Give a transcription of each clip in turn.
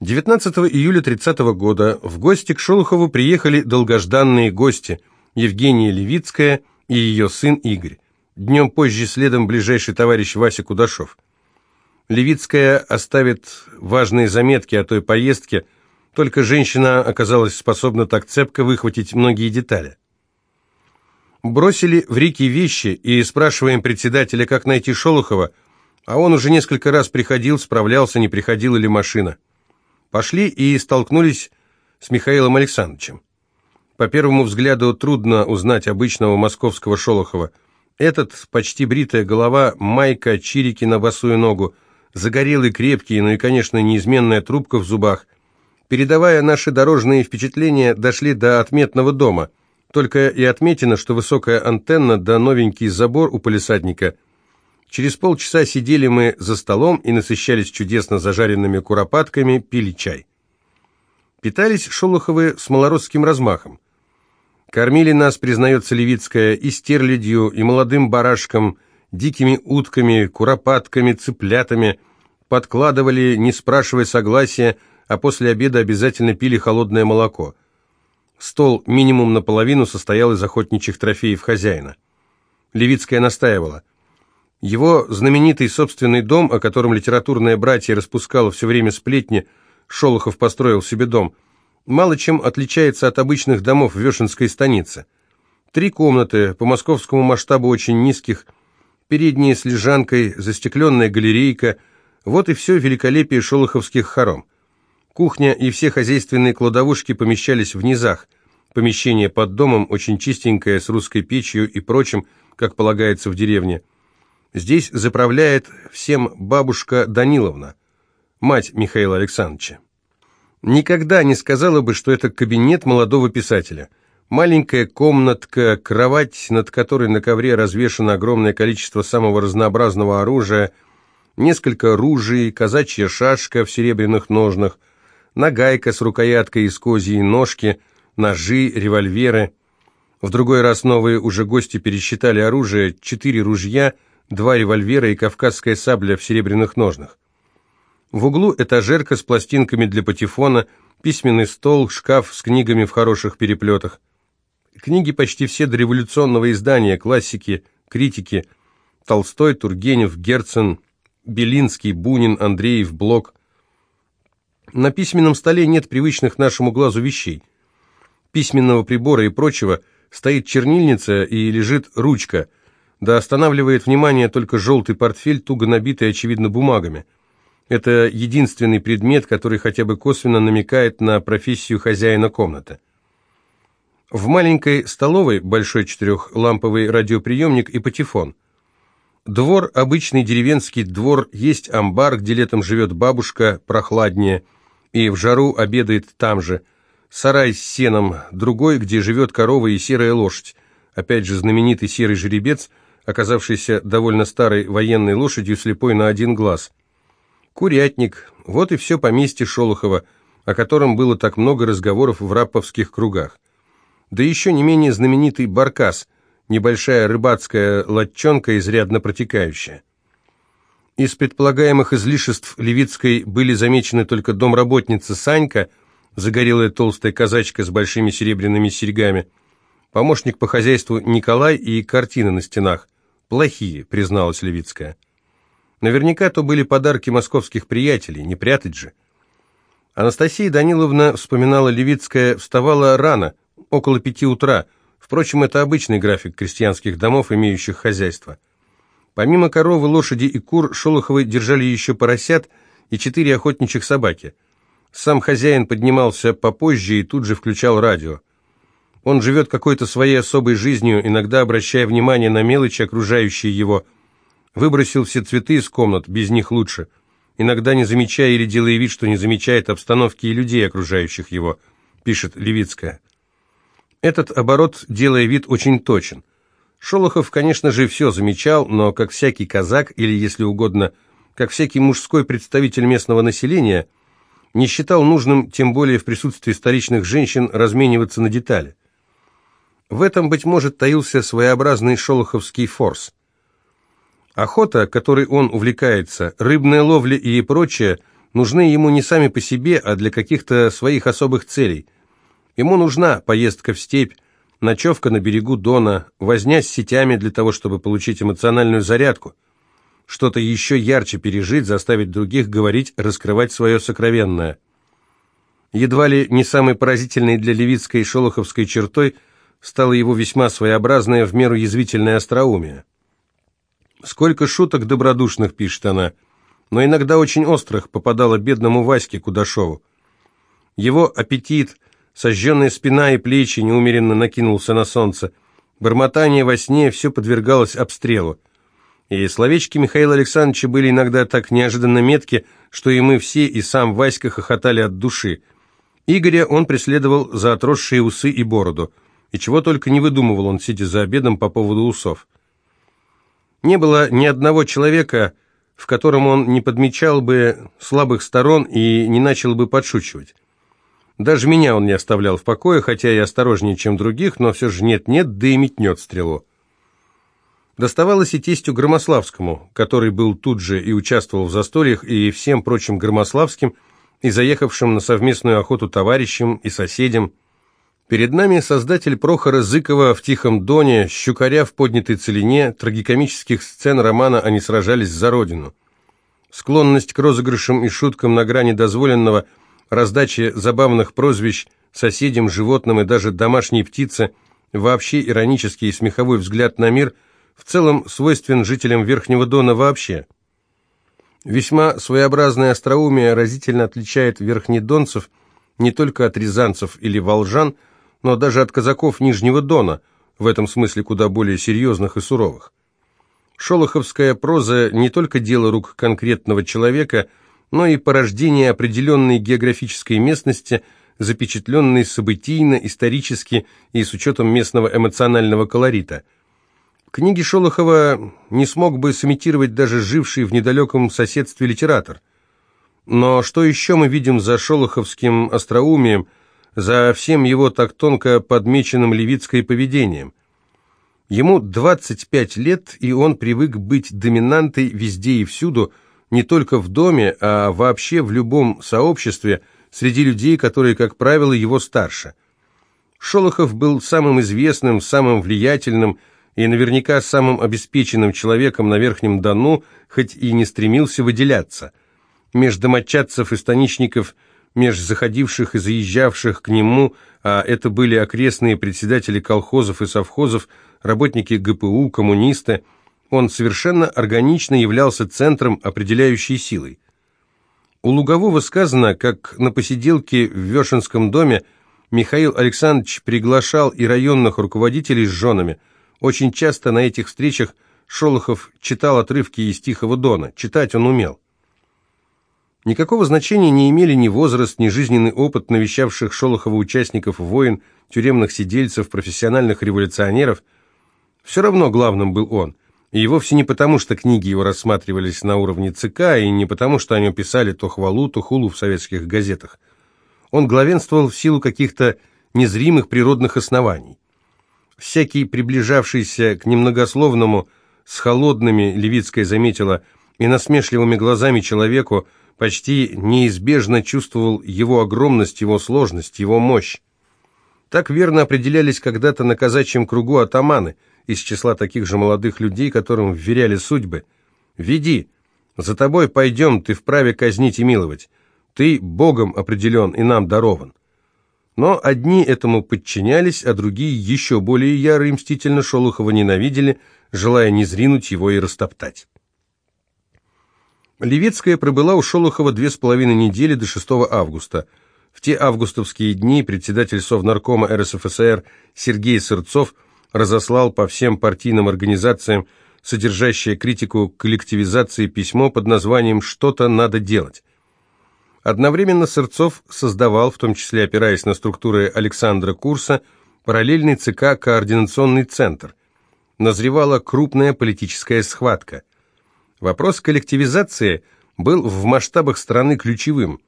19 июля 30 года в гости к Шолохову приехали долгожданные гости Евгения Левицкая и ее сын Игорь. Днем позже следом ближайший товарищ Вася Кудашов. Левицкая оставит важные заметки о той поездке, только женщина оказалась способна так цепко выхватить многие детали. Бросили в реки вещи и спрашиваем председателя, как найти Шолохова, а он уже несколько раз приходил, справлялся, не приходила ли машина. Пошли и столкнулись с Михаилом Александровичем. По первому взгляду трудно узнать обычного московского Шолохова. Этот, почти бритая голова, майка, чирики на босую ногу, загорелый, крепкий, ну и, конечно, неизменная трубка в зубах. Передавая наши дорожные впечатления, дошли до отметного дома. Только и отметено, что высокая антенна да новенький забор у полисадника. Через полчаса сидели мы за столом и насыщались чудесно зажаренными куропатками, пили чай. Питались Шолоховы с малоросским размахом. Кормили нас, признается Левицкая, и стерлядью, и молодым барашком, дикими утками, куропатками, цыплятами, подкладывали, не спрашивая согласия, а после обеда обязательно пили холодное молоко. Стол минимум наполовину состоял из охотничьих трофеев хозяина. Левицкая настаивала. Его знаменитый собственный дом, о котором литературное братья распускало все время сплетни, Шолохов построил себе дом – мало чем отличается от обычных домов в Вешенской станице. Три комнаты, по московскому масштабу очень низких, передние с лежанкой, застекленная галерейка, вот и все великолепие шолоховских хором. Кухня и все хозяйственные кладовушки помещались в низах. Помещение под домом очень чистенькое, с русской печью и прочим, как полагается в деревне. Здесь заправляет всем бабушка Даниловна, мать Михаила Александровича. Никогда не сказала бы, что это кабинет молодого писателя. Маленькая комнатка, кровать, над которой на ковре развешано огромное количество самого разнообразного оружия, несколько ружей, казачья шашка в серебряных ножнах, нагайка с рукояткой из козьей ножки, ножи, револьверы. В другой раз новые уже гости пересчитали оружие, четыре ружья, два револьвера и кавказская сабля в серебряных ножнах. В углу этажерка с пластинками для патефона, письменный стол, шкаф с книгами в хороших переплетах. Книги почти все дореволюционного издания, классики, критики. Толстой, Тургенев, Герцен, Белинский, Бунин, Андреев, Блок. На письменном столе нет привычных нашему глазу вещей. Письменного прибора и прочего стоит чернильница и лежит ручка, да останавливает внимание только желтый портфель, туго набитый, очевидно, бумагами – это единственный предмет, который хотя бы косвенно намекает на профессию хозяина комнаты. В маленькой столовой большой четырехламповый радиоприемник и патефон. Двор, обычный деревенский двор, есть амбар, где летом живет бабушка, прохладнее, и в жару обедает там же. Сарай с сеном, другой, где живет корова и серая лошадь. Опять же знаменитый серый жеребец, оказавшийся довольно старой военной лошадью, слепой на один глаз – Курятник, вот и все поместье Шолохова, о котором было так много разговоров в раповских кругах. Да еще не менее знаменитый Баркас, небольшая рыбацкая латчонка, изрядно протекающая. Из предполагаемых излишеств Левицкой были замечены только домработница Санька, загорелая толстая казачка с большими серебряными серьгами, помощник по хозяйству Николай и картины на стенах. Плохие, призналась Левицкая. Наверняка то были подарки московских приятелей, не прятать же. Анастасия Даниловна, вспоминала Левицкая, вставала рано, около пяти утра. Впрочем, это обычный график крестьянских домов, имеющих хозяйство. Помимо коровы, лошади и кур, Шолоховы держали еще поросят и четыре охотничьих собаки. Сам хозяин поднимался попозже и тут же включал радио. Он живет какой-то своей особой жизнью, иногда обращая внимание на мелочи, окружающие его – Выбросил все цветы из комнат, без них лучше. Иногда не замечая или делая вид, что не замечает обстановки и людей, окружающих его, пишет Левицкая. Этот оборот, делая вид, очень точен. Шолохов, конечно же, все замечал, но как всякий казак, или, если угодно, как всякий мужской представитель местного населения, не считал нужным, тем более в присутствии столичных женщин, размениваться на детали. В этом, быть может, таился своеобразный шолоховский форс – Охота, которой он увлекается, рыбная ловля и прочее, нужны ему не сами по себе, а для каких-то своих особых целей. Ему нужна поездка в степь, ночевка на берегу Дона, возня с сетями для того, чтобы получить эмоциональную зарядку, что-то еще ярче пережить, заставить других говорить, раскрывать свое сокровенное. Едва ли не самой поразительной для левицкой и шолоховской чертой стало его весьма своеобразное в меру язвительное остроумие. Сколько шуток добродушных, пишет она, но иногда очень острых попадало бедному Ваське Кудашову. Его аппетит, сожженная спина и плечи неумеренно накинулся на солнце. Бормотание во сне все подвергалось обстрелу. И словечки Михаила Александровича были иногда так неожиданно метки, что и мы все, и сам Васька хохотали от души. Игоря он преследовал за отросшие усы и бороду. И чего только не выдумывал он, сидя за обедом по поводу усов. Не было ни одного человека, в котором он не подмечал бы слабых сторон и не начал бы подшучивать. Даже меня он не оставлял в покое, хотя и осторожнее, чем других, но все же нет-нет, да и метнет стрелу. Доставалось и тестю Громославскому, который был тут же и участвовал в застольях, и всем прочим громославским, и заехавшим на совместную охоту товарищам и соседям, Перед нами создатель Прохора Зыкова в «Тихом доне», щукаря в поднятой целине, трагикомических сцен романа «Они сражались за Родину». Склонность к розыгрышам и шуткам на грани дозволенного, раздаче забавных прозвищ соседям, животным и даже домашней птице, вообще иронический и смеховой взгляд на мир в целом свойствен жителям Верхнего Дона вообще. Весьма своеобразное остроумие разительно отличает верхнедонцев не только от рязанцев или волжан – но даже от казаков Нижнего Дона, в этом смысле куда более серьезных и суровых. Шолоховская проза не только дело рук конкретного человека, но и порождение определенной географической местности, запечатленной событийно, исторически и с учетом местного эмоционального колорита. Книги Шолохова не смог бы сымитировать даже живший в недалеком соседстве литератор. Но что еще мы видим за шолоховским остроумием – за всем его так тонко подмеченным левицкой поведением. Ему 25 лет, и он привык быть доминантой везде и всюду, не только в доме, а вообще в любом сообществе, среди людей, которые, как правило, его старше. Шолохов был самым известным, самым влиятельным и наверняка самым обеспеченным человеком на Верхнем Дону, хоть и не стремился выделяться. Меж домочадцев и станичников – меж заходивших и заезжавших к нему, а это были окрестные председатели колхозов и совхозов, работники ГПУ, коммунисты, он совершенно органично являлся центром, определяющей силой. У Лугового сказано, как на посиделке в Вешенском доме Михаил Александрович приглашал и районных руководителей с женами. Очень часто на этих встречах Шолохов читал отрывки из Тихого Дона, читать он умел. Никакого значения не имели ни возраст, ни жизненный опыт навещавших Шолохова участников войн, тюремных сидельцев, профессиональных революционеров. Все равно главным был он. И вовсе не потому, что книги его рассматривались на уровне ЦК, и не потому, что о нем писали то хвалу, то хулу в советских газетах. Он главенствовал в силу каких-то незримых природных оснований. Всякий приближавшийся к немногословному, с холодными, Левицкая заметила, и насмешливыми глазами человеку, почти неизбежно чувствовал его огромность, его сложность, его мощь. Так верно определялись когда-то на казачьем кругу атаманы, из числа таких же молодых людей, которым вверяли судьбы. «Веди, за тобой пойдем, ты вправе казнить и миловать. Ты Богом определен и нам дарован». Но одни этому подчинялись, а другие еще более яро и мстительно Шолохова ненавидели, желая не зринуть его и растоптать. Левицкая пробыла у Шолохова две с половиной недели до 6 августа. В те августовские дни председатель Совнаркома РСФСР Сергей Сырцов разослал по всем партийным организациям содержащее критику коллективизации письмо под названием «Что-то надо делать». Одновременно Сырцов создавал, в том числе опираясь на структуры Александра Курса, параллельный ЦК «Координационный центр». Назревала крупная политическая схватка – Вопрос коллективизации был в масштабах страны ключевым,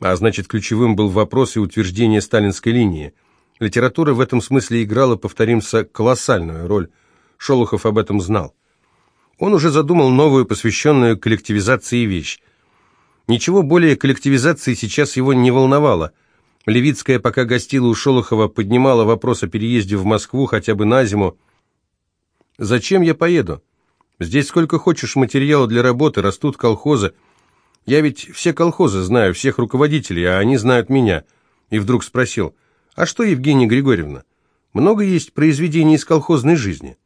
а значит ключевым был вопрос и утверждение сталинской линии. Литература в этом смысле играла, повторимся, колоссальную роль. Шолохов об этом знал. Он уже задумал новую, посвященную коллективизации вещь. Ничего более коллективизации сейчас его не волновало. Левицкая, пока гостила у Шолохова, поднимала вопрос о переезде в Москву хотя бы на зиму. «Зачем я поеду? Здесь сколько хочешь материала для работы, растут колхозы. Я ведь все колхозы знаю, всех руководителей, а они знают меня». И вдруг спросил, «А что, Евгения Григорьевна, много есть произведений из колхозной жизни?»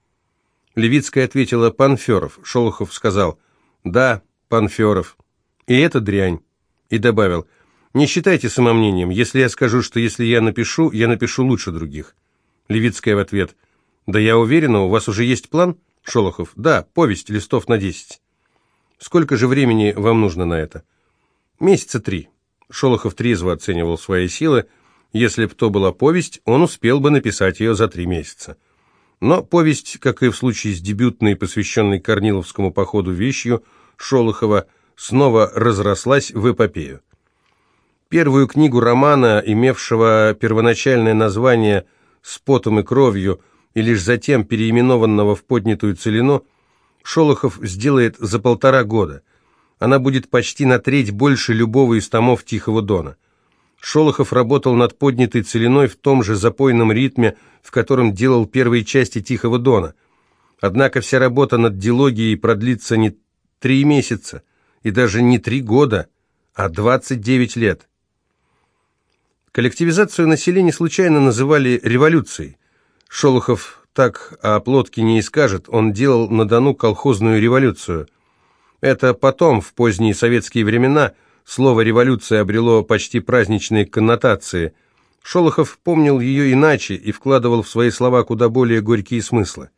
Левицкая ответила, «Панферов». Шолохов сказал, «Да, Панферов». И это дрянь. И добавил, «Не считайте самомнением, если я скажу, что если я напишу, я напишу лучше других». Левицкая в ответ, «Да я уверена, у вас уже есть план?» Шолохов, «Да, повесть, листов на десять». «Сколько же времени вам нужно на это?» «Месяца три». Шолохов трезво оценивал свои силы. Если б то была повесть, он успел бы написать ее за три месяца. Но повесть, как и в случае с дебютной, посвященной Корниловскому походу вещью, Шолохова – снова разрослась в эпопею. Первую книгу романа, имевшего первоначальное название «С потом и кровью», и лишь затем переименованного в поднятую целину, Шолохов сделает за полтора года. Она будет почти на треть больше любого из томов «Тихого дона». Шолохов работал над поднятой целиной в том же запойном ритме, в котором делал первые части «Тихого дона». Однако вся работа над дилогией продлится не три месяца, и даже не три года, а 29 лет. Коллективизацию населения случайно называли революцией. Шолохов так о Плотке не и скажет, он делал на Дону колхозную революцию. Это потом, в поздние советские времена, слово «революция» обрело почти праздничные коннотации. Шолохов помнил ее иначе и вкладывал в свои слова куда более горькие смыслы.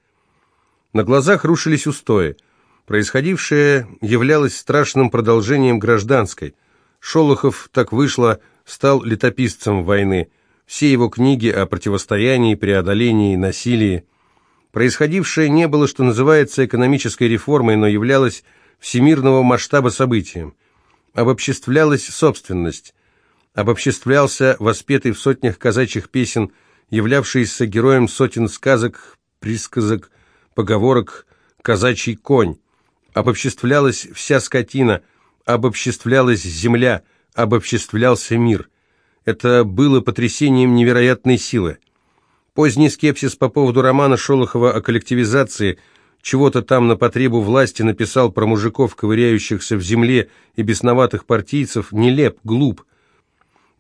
На глазах рушились устои – Происходившее являлось страшным продолжением гражданской. Шолохов, так вышло, стал летописцем войны. Все его книги о противостоянии, преодолении, насилии. Происходившее не было, что называется, экономической реформой, но являлось всемирного масштаба событием. Обобществлялась собственность. Обобществлялся воспетый в сотнях казачьих песен, являвшийся героем сотен сказок, присказок, поговорок, казачий конь обобществлялась вся скотина, обобществлялась земля, обобществлялся мир. Это было потрясением невероятной силы. Поздний скепсис по поводу романа Шолохова о коллективизации чего-то там на потребу власти написал про мужиков, ковыряющихся в земле, и бесноватых партийцев, нелеп, глуп.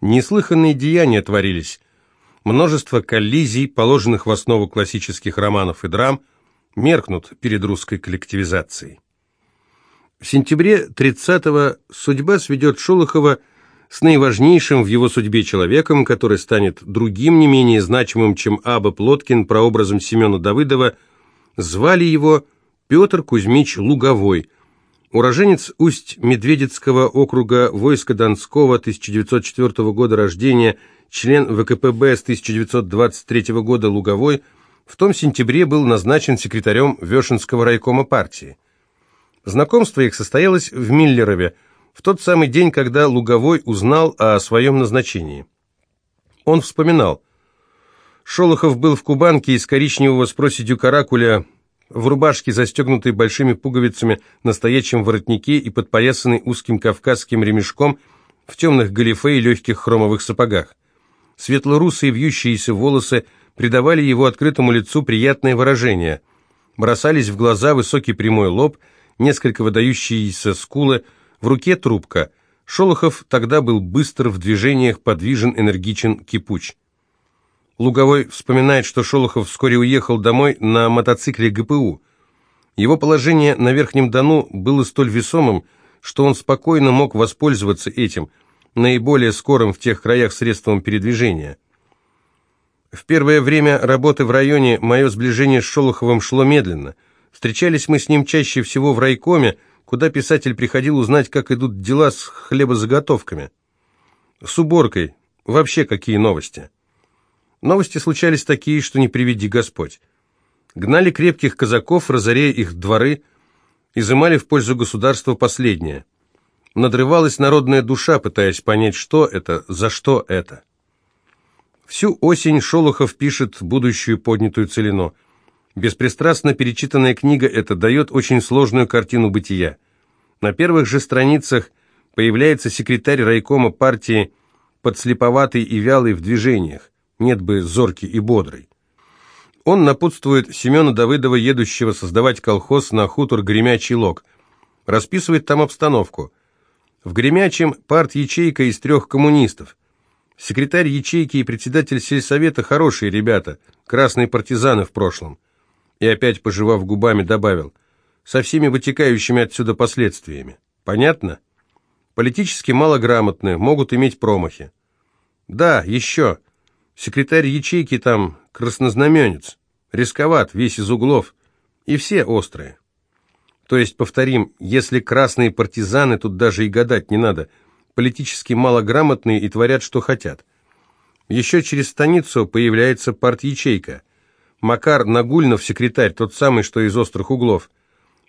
Неслыханные деяния творились. Множество коллизий, положенных в основу классических романов и драм, меркнут перед русской коллективизацией. В сентябре 30-го судьба сведет Шолохова с наиважнейшим в его судьбе человеком, который станет другим, не менее значимым, чем Аба Плоткин, прообразом Семена Давыдова. Звали его Петр Кузьмич Луговой, уроженец Усть-Медведецкого округа войска Донского 1904 года рождения, член ВКПБ с 1923 года Луговой, в том сентябре был назначен секретарем Вешенского райкома партии. Знакомство их состоялось в Миллерове, в тот самый день, когда Луговой узнал о своем назначении. Он вспоминал. Шолохов был в Кубанке из коричневого с проседью каракуля, в рубашке, застегнутой большими пуговицами, на стоячем воротнике и подпоясанной узким кавказским ремешком в темных галифе и легких хромовых сапогах. Светлорусые вьющиеся волосы придавали его открытому лицу приятное выражение. Бросались в глаза высокий прямой лоб – несколько выдающиеся скулы, в руке трубка. Шолохов тогда был быстр в движениях, подвижен, энергичен, кипуч. Луговой вспоминает, что Шолохов вскоре уехал домой на мотоцикле ГПУ. Его положение на Верхнем Дону было столь весомым, что он спокойно мог воспользоваться этим, наиболее скорым в тех краях средством передвижения. В первое время работы в районе мое сближение с Шолоховым шло медленно – Встречались мы с ним чаще всего в райкоме, куда писатель приходил узнать, как идут дела с хлебозаготовками. С уборкой. Вообще какие новости. Новости случались такие, что не приведи Господь. Гнали крепких казаков, разоряя их дворы, изымали в пользу государства последнее. Надрывалась народная душа, пытаясь понять, что это, за что это. Всю осень Шолохов пишет будущую поднятую целину – Беспристрастно перечитанная книга эта дает очень сложную картину бытия. На первых же страницах Появляется секретарь райкома партии, подслеповатый и вялый в движениях, нет бы зоркий и бодрый. Он напутствует Семена Давыдова, едущего создавать колхоз на хутор Гремячий Лог. Расписывает там обстановку. В Гремячем парт-ячейка из трех коммунистов. Секретарь ячейки и председатель сельсовета хорошие ребята, красные партизаны в прошлом. И опять, пожевав губами, добавил, со всеми вытекающими отсюда последствиями. Понятно? Политически малограмотны, могут иметь промахи. Да, еще. Секретарь ячейки там краснознаменец. Рисковат, весь из углов. И все острые. То есть, повторим, если красные партизаны, тут даже и гадать не надо, политически малограмотные и творят, что хотят. Еще через станицу появляется парт-ячейка. Макар Нагульнов, секретарь, тот самый, что из острых углов.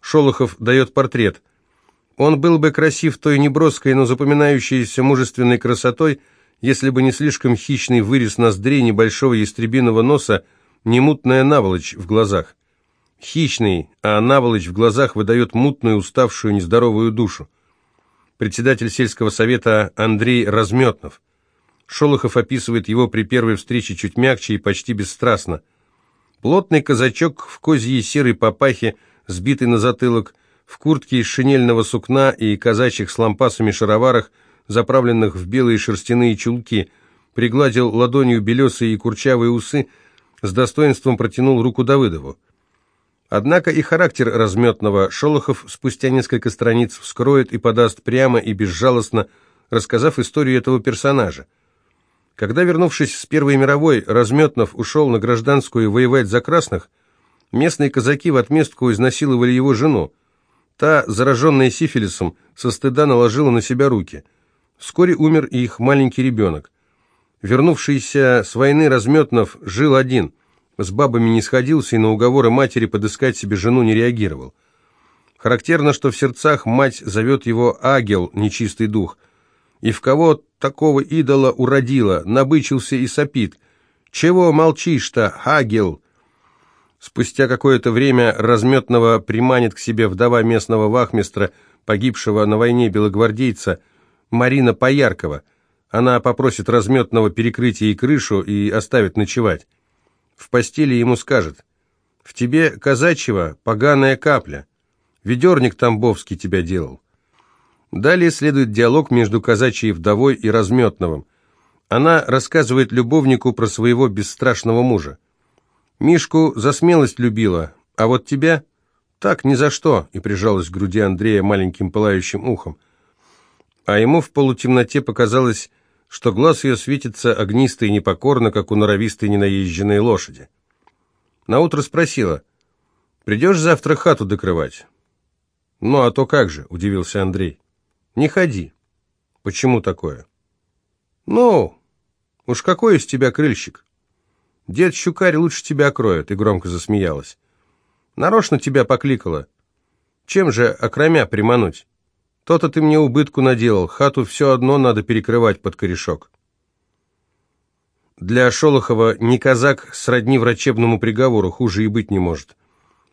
Шолохов дает портрет. Он был бы красив той неброской, но запоминающейся мужественной красотой, если бы не слишком хищный вырез ноздрей небольшого ястребиного носа, не мутная наволочь в глазах. Хищный, а наволочь в глазах выдает мутную, уставшую, нездоровую душу. Председатель сельского совета Андрей Разметнов. Шолохов описывает его при первой встрече чуть мягче и почти бесстрастно. Плотный казачок в козьей серой папахе, сбитый на затылок, в куртке из шинельного сукна и казачьих с лампасами шароварах, заправленных в белые шерстяные чулки, пригладил ладонью белесые и курчавые усы, с достоинством протянул руку Давыдову. Однако и характер разметного Шолохов спустя несколько страниц вскроет и подаст прямо и безжалостно, рассказав историю этого персонажа. Когда, вернувшись с Первой мировой, Разметнов ушел на гражданскую воевать за красных, местные казаки в отместку изнасиловали его жену. Та, зараженная сифилисом, со стыда наложила на себя руки. Вскоре умер и их маленький ребенок. Вернувшийся с войны Разметнов жил один, с бабами не сходился и на уговоры матери подыскать себе жену не реагировал. Характерно, что в сердцах мать зовет его Агел, нечистый дух. И в кого такого идола уродила, набычился и сопит. «Чего молчишь-то, Агел?» Спустя какое-то время разметного приманит к себе вдова местного вахмистра, погибшего на войне белогвардейца, Марина Пояркова – она попросит разметного перекрытия и крышу и оставит ночевать. В постели ему скажет, «В тебе, казачьего, поганая капля. Ведерник Тамбовский тебя делал». Далее следует диалог между казачьей вдовой и разметновым. Она рассказывает любовнику про своего бесстрашного мужа. «Мишку за смелость любила, а вот тебя...» «Так, ни за что», и прижалась к груди Андрея маленьким пылающим ухом. А ему в полутемноте показалось, что глаз ее светится огнисто и непокорно, как у норовистой ненаезженной лошади. Наутро спросила, «Придешь завтра хату докрывать?» «Ну, а то как же», — удивился Андрей. «Не ходи». «Почему такое?» «Ну, уж какой из тебя крыльщик?» «Дед Щукарь лучше тебя кроет», — и громко засмеялась. «Нарочно тебя покликала. Чем же, окромя, примануть?» То-то ты мне убытку наделал, хату все одно надо перекрывать под корешок. Для Шолохова не казак сродни врачебному приговору, хуже и быть не может.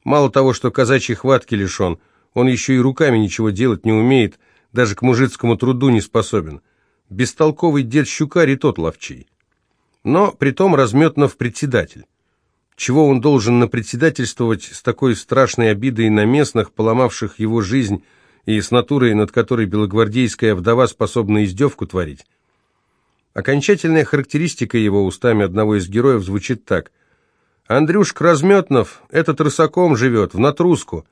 Мало того, что казачьей хватки лишен, он еще и руками ничего делать не умеет, даже к мужицкому труду не способен. Бестолковый дед Щукарь и тот ловчий. Но притом разметнов председатель. Чего он должен напредседательствовать с такой страшной обидой на местных, поломавших его жизнь, и с натурой, над которой белогвардейская вдова способна издевку творить. Окончательная характеристика его устами одного из героев звучит так. «Андрюшка Разметнов, этот рысаком живет, в натруску.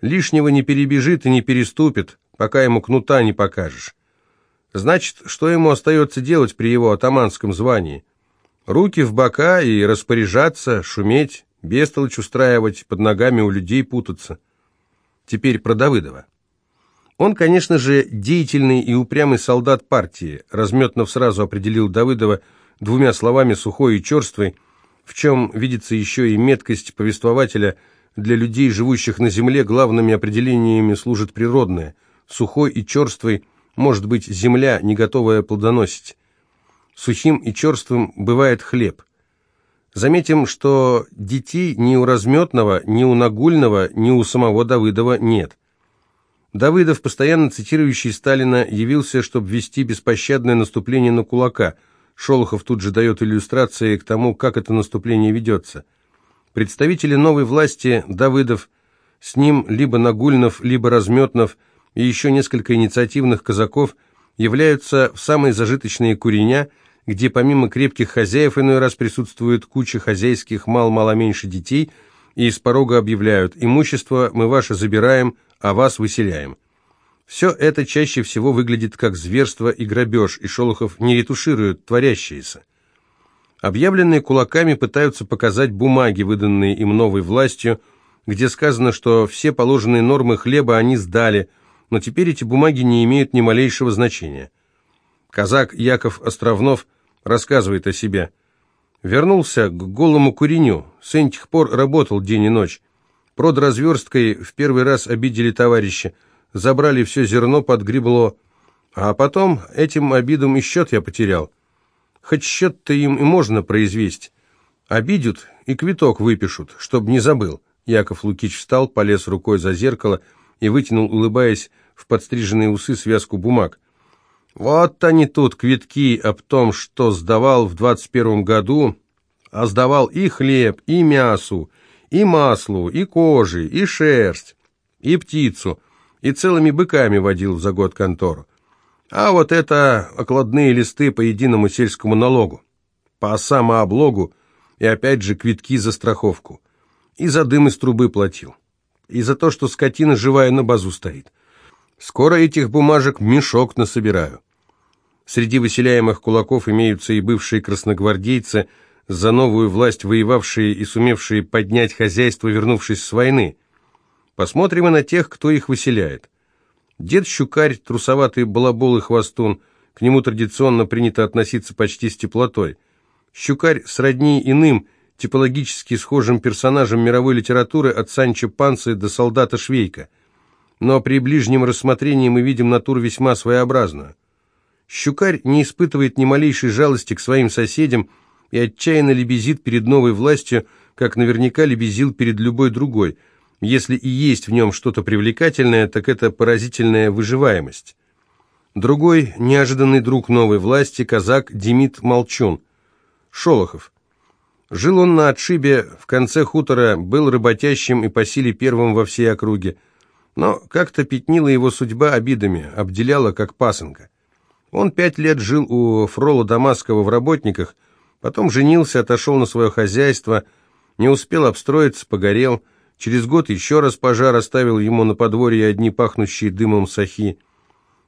Лишнего не перебежит и не переступит, пока ему кнута не покажешь. Значит, что ему остается делать при его атаманском звании? Руки в бока и распоряжаться, шуметь, бестолочь устраивать, под ногами у людей путаться. Теперь про Давыдова. Он, конечно же, деятельный и упрямый солдат партии. Разметнов сразу определил Давыдова двумя словами «сухой и черствый», в чем видится еще и меткость повествователя. Для людей, живущих на земле, главными определениями служит природное. Сухой и черствый может быть земля, не готовая плодоносить. Сухим и черствым бывает хлеб. Заметим, что детей ни у Разметного, ни у Нагульного, ни у самого Давыдова нет. Давыдов, постоянно цитирующий Сталина, явился, чтобы вести беспощадное наступление на кулака. Шолохов тут же дает иллюстрации к тому, как это наступление ведется. Представители новой власти, Давыдов, с ним либо Нагульнов, либо Разметнов и еще несколько инициативных казаков являются в самые зажиточные куреня, где помимо крепких хозяев иной раз присутствует куча хозяйских мал-мало меньше детей, и из порога объявляют «имущество мы ваше забираем, а вас выселяем». Все это чаще всего выглядит как зверство и грабеж, и Шолохов не ретуширует творящееся. Объявленные кулаками пытаются показать бумаги, выданные им новой властью, где сказано, что все положенные нормы хлеба они сдали, но теперь эти бумаги не имеют ни малейшего значения. Казак Яков Островнов рассказывает о себе. Вернулся к голому куреню, с этих пор работал день и ночь. Продразверсткой в первый раз обидели товарища, забрали все зерно под гребло, а потом этим обидом и счет я потерял. Хоть счет-то им и можно произвести. Обидят и квиток выпишут, чтоб не забыл. Яков Лукич встал, полез рукой за зеркало и вытянул, улыбаясь, в подстриженные усы связку бумаг. Вот они тут, квитки об том, что сдавал в двадцать первом году, а сдавал и хлеб, и мясу, и маслу, и кожи, и шерсть, и птицу, и целыми быками водил за год контору. А вот это окладные листы по единому сельскому налогу, по самооблогу и опять же квитки за страховку. И за дым из трубы платил. И за то, что скотина живая на базу стоит. Скоро этих бумажек мешок насобираю. Среди выселяемых кулаков имеются и бывшие красногвардейцы – за новую власть воевавшие и сумевшие поднять хозяйство, вернувшись с войны. Посмотрим и на тех, кто их выселяет. Дед Щукарь, трусоватый балабол и хвостун, к нему традиционно принято относиться почти с теплотой. Щукарь сродни иным, типологически схожим персонажам мировой литературы от Санчо Панцы до солдата Швейка. Но при ближнем рассмотрении мы видим натуру весьма своеобразную. Щукарь не испытывает ни малейшей жалости к своим соседям, и отчаянно лебезит перед новой властью, как наверняка лебезил перед любой другой. Если и есть в нем что-то привлекательное, так это поразительная выживаемость. Другой неожиданный друг новой власти – казак Демид Молчун. Шолохов. Жил он на отшибе, в конце хутора, был работящим и по силе первым во всей округе. Но как-то пятнила его судьба обидами, обделяла как пасынка. Он пять лет жил у Фрола Дамасского в работниках – Потом женился, отошел на свое хозяйство, не успел обстроиться, погорел. Через год еще раз пожар оставил ему на подворье одни пахнущие дымом сахи.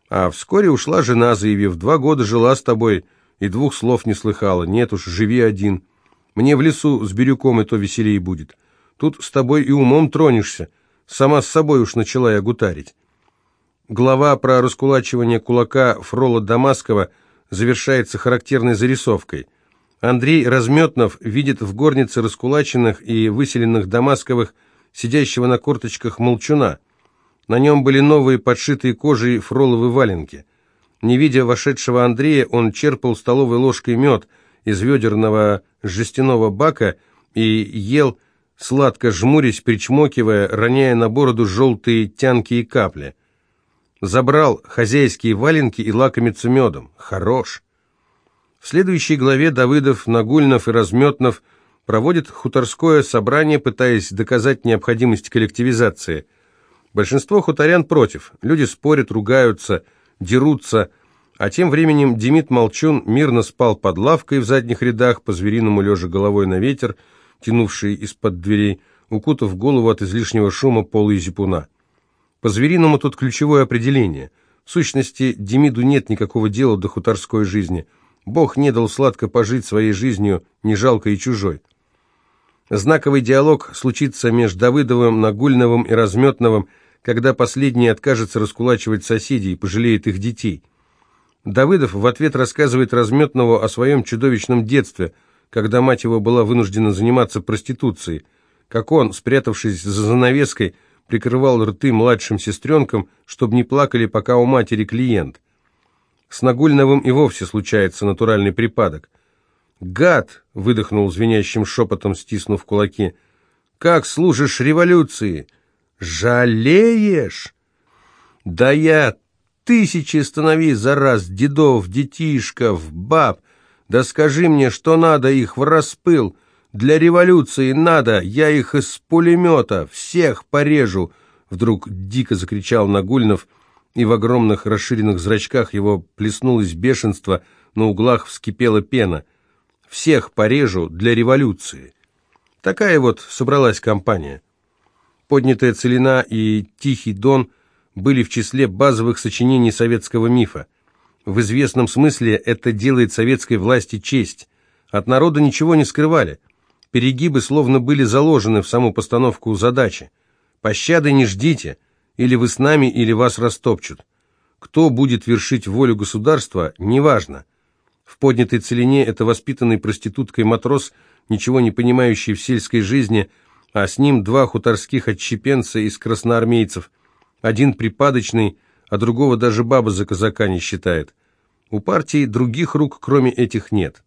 А вскоре ушла жена, заявив, два года жила с тобой и двух слов не слыхала. Нет уж, живи один. Мне в лесу с бирюком и то веселее будет. Тут с тобой и умом тронешься. Сама с собой уж начала я гутарить. Глава про раскулачивание кулака Фрола Дамаскова завершается характерной зарисовкой. Андрей Разметнов видит в горнице раскулаченных и выселенных Дамасковых сидящего на корточках молчуна. На нем были новые подшитые кожей фроловые валенки. Не видя вошедшего Андрея, он черпал столовой ложкой мед из ведерного жестяного бака и ел, сладко жмурясь, причмокивая, роняя на бороду желтые тянкие капли. Забрал хозяйские валенки и лакомится медом. Хорош. В следующей главе Давыдов, Нагульнов и Разметнов проводят хуторское собрание, пытаясь доказать необходимость коллективизации. Большинство хуторян против. Люди спорят, ругаются, дерутся, а тем временем Демид Молчун мирно спал под лавкой в задних рядах, по-звериному лежа головой на ветер, тянувший из-под дверей, укутав голову от излишнего шума пола и зипуна. По-звериному тут ключевое определение. В сущности, Демиду нет никакого дела до хуторской жизни – Бог не дал сладко пожить своей жизнью, не жалко и чужой. Знаковый диалог случится между Давыдовым, Нагульновым и Разметновым, когда последний откажется раскулачивать соседей и пожалеет их детей. Давыдов в ответ рассказывает Разметнову о своем чудовищном детстве, когда мать его была вынуждена заниматься проституцией, как он, спрятавшись за занавеской, прикрывал рты младшим сестренкам, чтобы не плакали, пока у матери клиент. С Нагульновым и вовсе случается натуральный припадок. «Гад!» — выдохнул звенящим шепотом, стиснув кулаки. «Как служишь революции? Жалеешь?» Да я тысячи станови за раз, дедов, детишков, баб. Да скажи мне, что надо их в распыл. Для революции надо, я их из пулемета, всех порежу!» Вдруг дико закричал Нагульнов, и в огромных расширенных зрачках его плеснулось бешенство, на углах вскипела пена. «Всех порежу для революции!» Такая вот собралась компания. Поднятая целина и Тихий Дон были в числе базовых сочинений советского мифа. В известном смысле это делает советской власти честь. От народа ничего не скрывали – Перегибы словно были заложены в саму постановку задачи. Пощады не ждите, или вы с нами, или вас растопчут. Кто будет вершить волю государства, неважно. В поднятой целине это воспитанный проституткой матрос, ничего не понимающий в сельской жизни, а с ним два хуторских отщепенца из красноармейцев. Один припадочный, а другого даже баба за казака не считает. У партии других рук, кроме этих, нет.